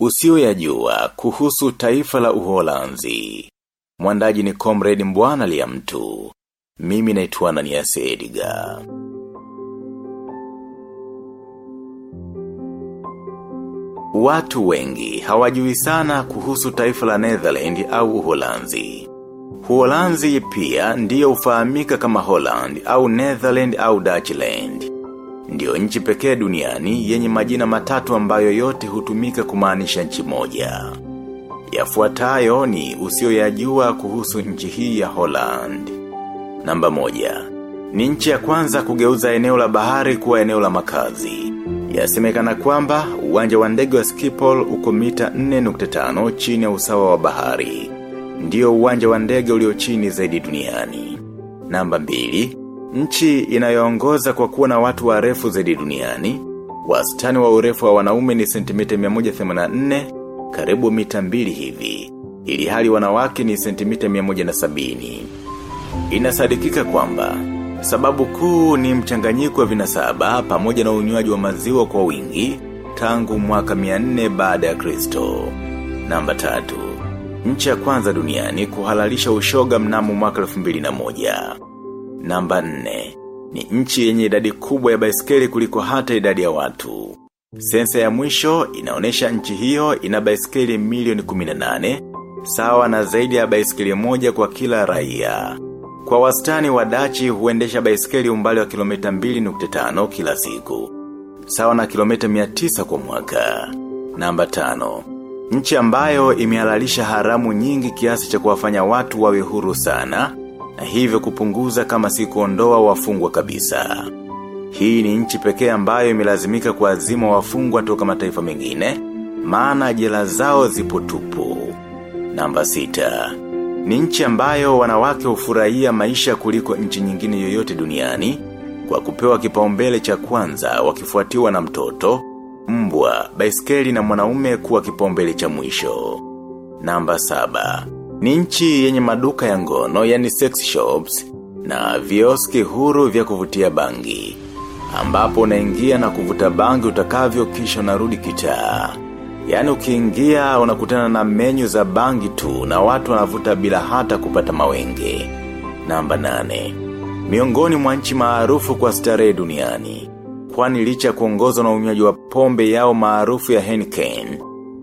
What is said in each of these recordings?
usio ya jua kuhusu taifa la uholanzi. Mwandaji ni Comrade Mbwana liya mtu. Mimi naitwa Ananias Edgar. Watu wengi hawajui sana kuhusu taifa la Netherland au Uholanzi. Uholanzi pia ndiyo ufahamika kama Holland au Netherland au Dutchland. Ndiyo nchi pekee duniani yenye majina matatu ambayo yote hutumika kumaanisha nchi moja. Yafuatayo ni usio yajua kuhusu nchi hii ya Holland. Namba moja. Ni nchi ya kwanza kugeuza eneo la bahari kuwa eneo la makazi. Yasemekana kwamba uwanja wa ndege wa Schiphol uko mita 4.5 chini ya usawa wa bahari. Ndiyo uwanja wa ndege ulio chini zaidi duniani. Namba mbili, nchi inayoongoza kwa kuwa na watu warefu zaidi duniani. Wastani wa urefu wa wanaume ni sentimita 184, karibu mita mbili hivi. Ili hali wanawake ni sentimita 170. Inasadikika kwamba, sababu kuu ni mchanganyiko wa vinasaba pamoja na unywaji wa maziwa kwa wingi, tangu mwaka 400 baada ya kristo. Namba tatu, nchi ya kwanza duniani kuhalalisha ushoga mnamo mwaka 2001. Namba nne, ni nchi yenye idadi kubwa ya baiskeli kuliko hata idadi ya watu. Sensa ya mwisho inaonesha nchi hiyo ina baiskeli milioni 18, sawa na zaidi ya baiskeli moja kwa kila raia. Kwa wastani wadachi huendesha baiskeli umbali wa kilomita 2.5 kila siku. Sawa na kilomita 900 kwa mwaka. Namba tano. Nchi ambayo imehalalisha haramu nyingi kiasi cha kuwafanya watu wawe huru sana, na hivyo kupunguza kama si kuondoa wafungwa kabisa. Hii ni nchi pekee ambayo imelazimika kuazima wafungwa toka mataifa mengine, maana jela zao zipo tupu. Namba sita, Ni nchi ambayo wanawake hufurahia maisha kuliko nchi nyingine yoyote duniani, kwa kupewa kipaumbele cha kwanza wakifuatiwa na mtoto, mbwa, baiskeli na mwanaume kuwa kipaumbele cha mwisho. Namba saba. Ni nchi yenye maduka ya ngono, yani sex shops, na vioski huru vya kuvutia bangi. Ambapo unaingia na kuvuta bangi utakavyo kisha unarudi kitaa. Yani ukiingia unakutana na menyu za bangi tu na watu wanavuta bila hata kupata mawenge. Namba nane. Miongoni mwa nchi maarufu kwa starehe duniani. Kwani licha kuongozwa na unywaji wa pombe yao maarufu ya Heineken.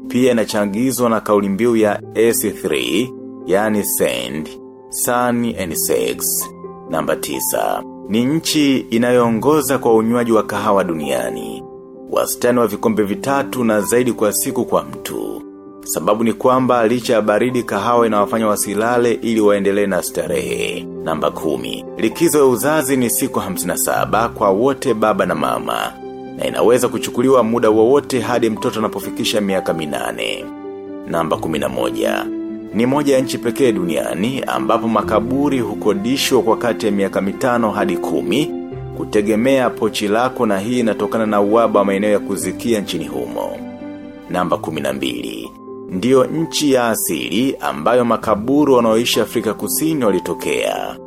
Pia inachangizwa na kauli mbiu ya AC3, yani Sand, Sun and Sex. Namba tisa. Ni nchi inayongoza kwa unywaji wa kahawa duniani. Wastani wa vikombe vitatu na zaidi kwa siku kwa mtu. Sababu ni kwamba licha ya baridi kahawa inawafanya wasilale ili waendelee na starehe. Namba kumi. Likizo ya uzazi ni siku 57 kwa wote baba na mama. Na inaweza kuchukuliwa muda wowote hadi mtoto anapofikisha miaka minane. Namba 11. Ni moja ya nchi pekee duniani ambapo makaburi hukodishwa kwa kati ya miaka mitano hadi kumi kutegemea pochi lako na hii inatokana na uwaba wa maeneo ya kuzikia nchini humo. Namba 12. Ndiyo nchi ya asili ambayo makaburu wanaoishi Afrika kusini walitokea.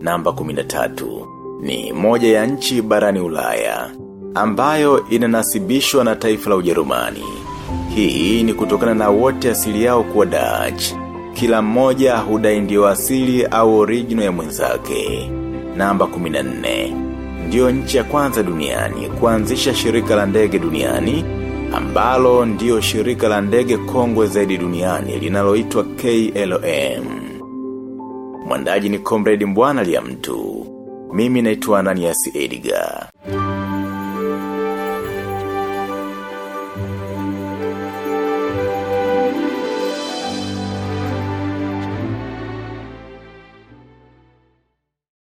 Namba 13. Ni moja ya nchi barani ulaya ambayo inanasibishwa na taifa la ujerumani. Hii ni kutokana na wote asili yao kuwa Dutch. Kila mmoja hudai ndio asili au original ya mwenzake. Namba 14. Ndiyo nchi ya kwanza duniani kuanzisha shirika la ndege duniani ambalo ndiyo shirika la ndege kongwe zaidi duniani linaloitwa KLM. Mwandaji ni Comrade Mbwana liya mtu. Mimi naitwa Ananias Edgar.